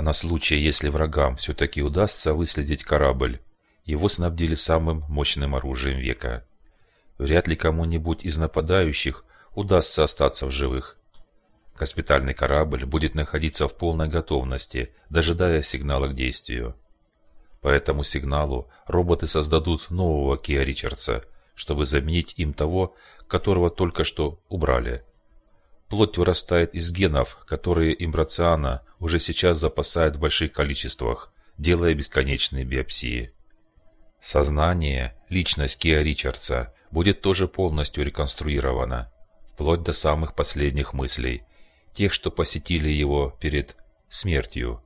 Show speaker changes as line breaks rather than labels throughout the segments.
А на случай, если врагам все-таки удастся выследить корабль, его снабдили самым мощным оружием века. Вряд ли кому-нибудь из нападающих удастся остаться в живых. Госпитальный корабль будет находиться в полной готовности, дожидая сигнала к действию. По этому сигналу роботы создадут нового Киа Ричардса, чтобы заменить им того, которого только что убрали. Плоть вырастает из генов, которые имбрациана уже сейчас запасает в больших количествах, делая бесконечные биопсии. Сознание, личность Киа Ричардса будет тоже полностью реконструирована, вплоть до самых последних мыслей, тех, что посетили его перед смертью.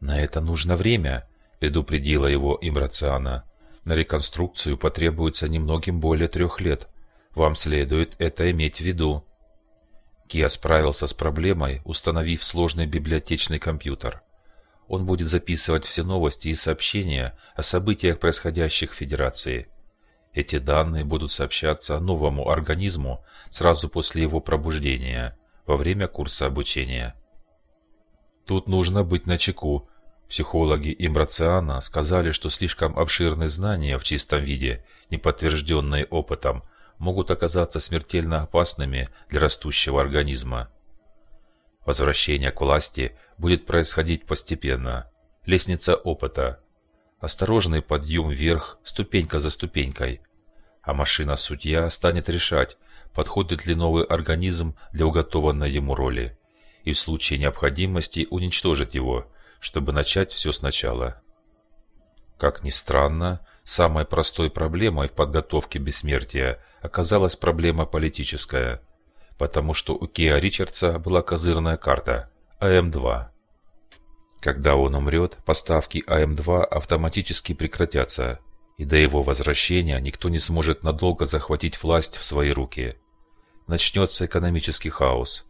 «На это нужно время», – предупредила его Имрациана. «На реконструкцию потребуется немногим более трех лет. Вам следует это иметь в виду». Киа справился с проблемой, установив сложный библиотечный компьютер. Он будет записывать все новости и сообщения о событиях, происходящих в Федерации. Эти данные будут сообщаться новому организму сразу после его пробуждения – во время курса обучения. Тут нужно быть начеку. Психологи Имрациана сказали, что слишком обширные знания в чистом виде, не подтвержденные опытом, могут оказаться смертельно опасными для растущего организма. Возвращение к власти будет происходить постепенно. Лестница опыта. Осторожный подъем вверх, ступенька за ступенькой. А машина-судья станет решать, подходит ли новый организм для уготованной ему роли, и в случае необходимости уничтожить его, чтобы начать все сначала. Как ни странно, самой простой проблемой в подготовке бессмертия оказалась проблема политическая, потому что у Киа Ричардса была козырная карта АМ-2. Когда он умрет, поставки АМ-2 автоматически прекратятся, и до его возвращения никто не сможет надолго захватить власть в свои руки начнется экономический хаос.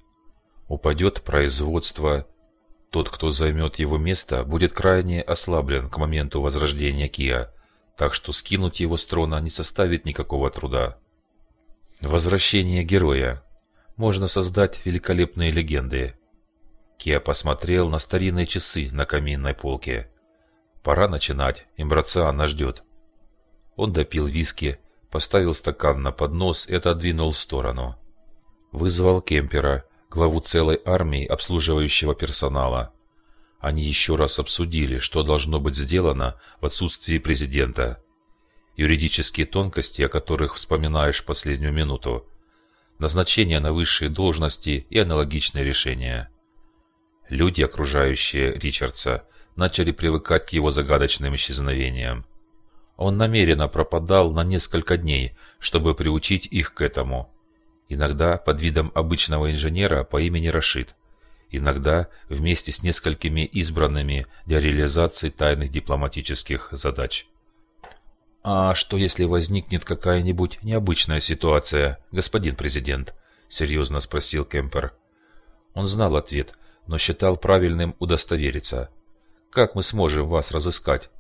Упадет производство. Тот, кто займет его место, будет крайне ослаблен к моменту возрождения Киа, так что скинуть его с трона не составит никакого труда. Возвращение героя. Можно создать великолепные легенды. Киа посмотрел на старинные часы на каминной полке. Пора начинать, Имбрациана ждет. Он допил виски, поставил стакан на поднос и отодвинул в сторону вызвал Кемпера, главу целой армии обслуживающего персонала. Они еще раз обсудили, что должно быть сделано в отсутствии президента. Юридические тонкости, о которых вспоминаешь в последнюю минуту. Назначение на высшие должности и аналогичные решения. Люди, окружающие Ричардса, начали привыкать к его загадочным исчезновениям. Он намеренно пропадал на несколько дней, чтобы приучить их к этому иногда под видом обычного инженера по имени Рашид, иногда вместе с несколькими избранными для реализации тайных дипломатических задач. «А что, если возникнет какая-нибудь необычная ситуация, господин президент?» – серьезно спросил Кемпер. Он знал ответ, но считал правильным удостовериться. «Как мы сможем вас разыскать?»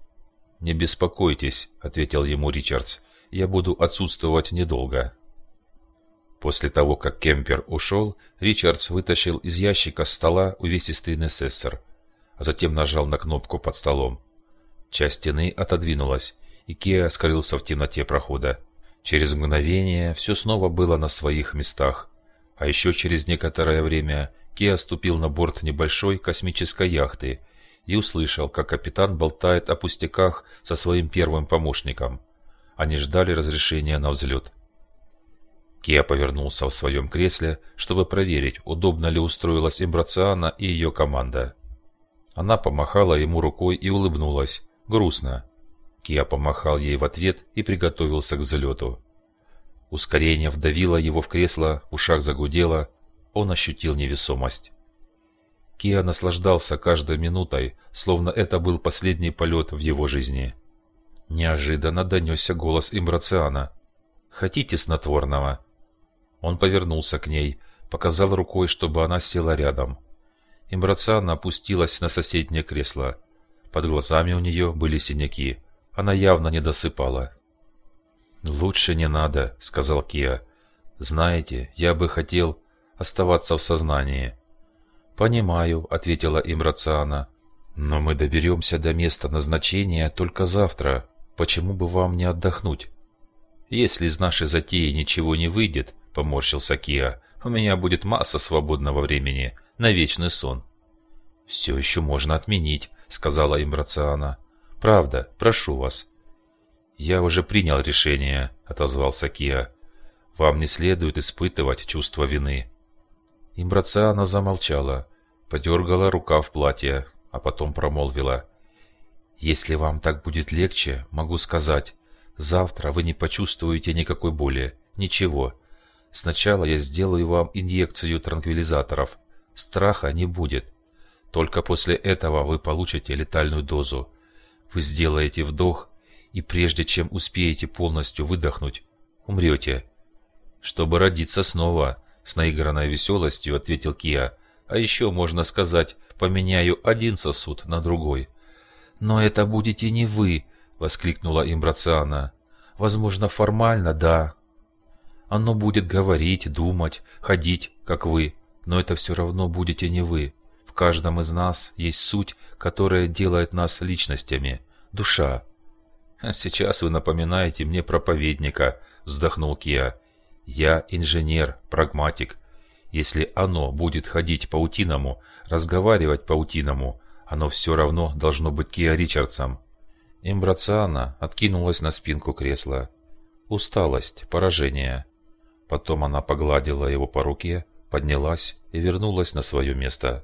«Не беспокойтесь», – ответил ему Ричардс. «Я буду отсутствовать недолго». После того, как Кемпер ушел, Ричардс вытащил из ящика стола увесистый несессор, а затем нажал на кнопку под столом. Часть стены отодвинулась, и Кеа скрылся в темноте прохода. Через мгновение все снова было на своих местах, а еще через некоторое время Кеа ступил на борт небольшой космической яхты и услышал, как капитан болтает о пустяках со своим первым помощником. Они ждали разрешения на взлет. Киа повернулся в своем кресле, чтобы проверить, удобно ли устроилась Имбрациана и ее команда. Она помахала ему рукой и улыбнулась. Грустно. Киа помахал ей в ответ и приготовился к взлету. Ускорение вдавило его в кресло, в ушах загудело. Он ощутил невесомость. Киа наслаждался каждой минутой, словно это был последний полет в его жизни. Неожиданно донесся голос Имбрациана. «Хотите снотворного?» Он повернулся к ней, показал рукой, чтобы она села рядом. Имбрациана опустилась на соседнее кресло. Под глазами у нее были синяки. Она явно не досыпала. «Лучше не надо», — сказал Киа. «Знаете, я бы хотел оставаться в сознании». «Понимаю», — ответила им Рациана. «Но мы доберемся до места назначения только завтра. Почему бы вам не отдохнуть?» «Если из нашей затеи ничего не выйдет», — поморщился Киа, — «у меня будет масса свободного времени на вечный сон». «Все еще можно отменить», — сказала им Рациана. «Правда, прошу вас». «Я уже принял решение», — отозвался Киа. «Вам не следует испытывать чувство вины». Имбрациана замолчала, подергала рука в платье, а потом промолвила. «Если вам так будет легче, могу сказать, завтра вы не почувствуете никакой боли, ничего. Сначала я сделаю вам инъекцию транквилизаторов. Страха не будет. Только после этого вы получите летальную дозу. Вы сделаете вдох, и прежде чем успеете полностью выдохнуть, умрете. Чтобы родиться снова, с наигранной веселостью ответил Киа. А еще, можно сказать, поменяю один сосуд на другой. Но это будете не вы, воскликнула Имбрациана. Возможно, формально, да. Оно будет говорить, думать, ходить, как вы, но это все равно будете не вы. В каждом из нас есть суть, которая делает нас личностями, душа. «Сейчас вы напоминаете мне проповедника», — вздохнул Киа. «Я инженер, прагматик. Если оно будет ходить паутиному, разговаривать паутиному, оно все равно должно быть Киа Ричардсом». Имбрациана откинулась на спинку кресла. Усталость, поражение. Потом она погладила его по руке, поднялась и вернулась на свое место.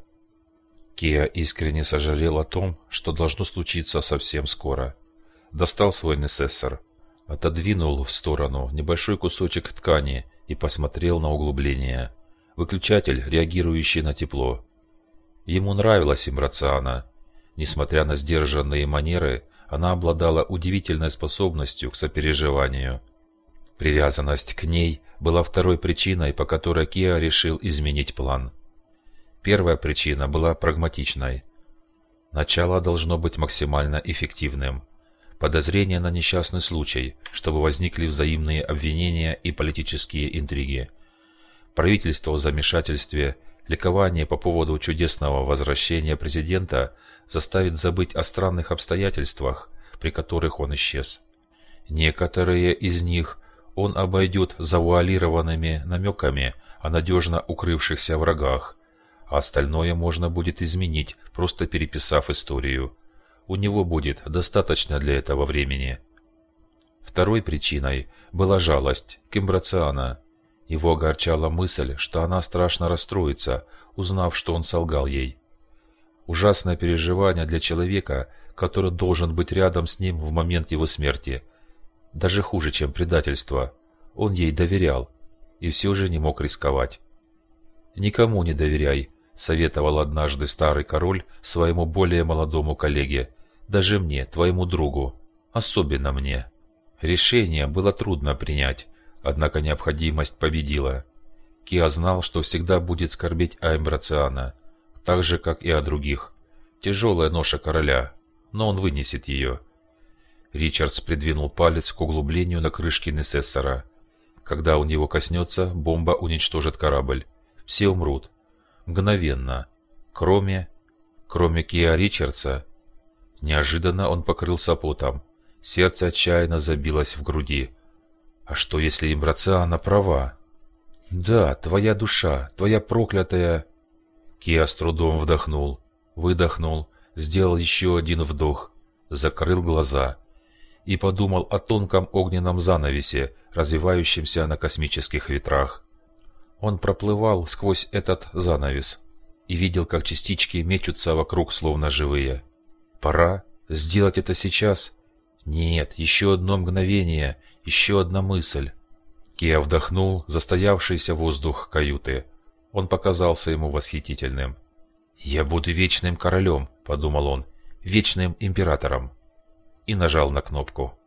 Киа искренне сожалел о том, что должно случиться совсем скоро. Достал свой несессор, отодвинул в сторону небольшой кусочек ткани и посмотрел на углубление. Выключатель, реагирующий на тепло. Ему нравилась им рациана. Несмотря на сдержанные манеры, она обладала удивительной способностью к сопереживанию. Привязанность к ней была второй причиной, по которой Киа решил изменить план. Первая причина была прагматичной. Начало должно быть максимально эффективным. Подозрение на несчастный случай, чтобы возникли взаимные обвинения и политические интриги. Правительство в замешательстве, ликование по поводу чудесного возвращения президента заставит забыть о странных обстоятельствах, при которых он исчез. Некоторые из них он обойдет завуалированными намеками о надежно укрывшихся врагах, а остальное можно будет изменить, просто переписав историю. У него будет достаточно для этого времени. Второй причиной была жалость к Имбрациана. Его огорчала мысль, что она страшно расстроится, узнав, что он солгал ей. Ужасное переживание для человека, который должен быть рядом с ним в момент его смерти. Даже хуже, чем предательство. Он ей доверял и все же не мог рисковать. «Никому не доверяй», советовал однажды старый король своему более молодому коллеге, даже мне, твоему другу, особенно мне. Решение было трудно принять, однако необходимость победила. Киа знал, что всегда будет скорбеть о Эмбрациана, так же, как и о других. Тяжелая ноша короля, но он вынесет ее. Ричардс придвинул палец к углублению на крышке Несессора. Когда он его коснется, бомба уничтожит корабль. Все умрут, мгновенно, кроме... кроме Киа Ричардса. Неожиданно он покрылся потом. Сердце отчаянно забилось в груди. А что, если Имбрациана права? Да, твоя душа, твоя проклятая... Киа с трудом вдохнул, выдохнул, сделал еще один вдох, закрыл глаза и подумал о тонком огненном занавесе, развивающемся на космических ветрах. Он проплывал сквозь этот занавес и видел, как частички мечутся вокруг, словно живые. Пора сделать это сейчас? Нет, еще одно мгновение, еще одна мысль. Киа вдохнул застоявшийся воздух каюты. Он показался ему восхитительным. «Я буду вечным королем», — подумал он, — «вечным императором». И нажал на кнопку.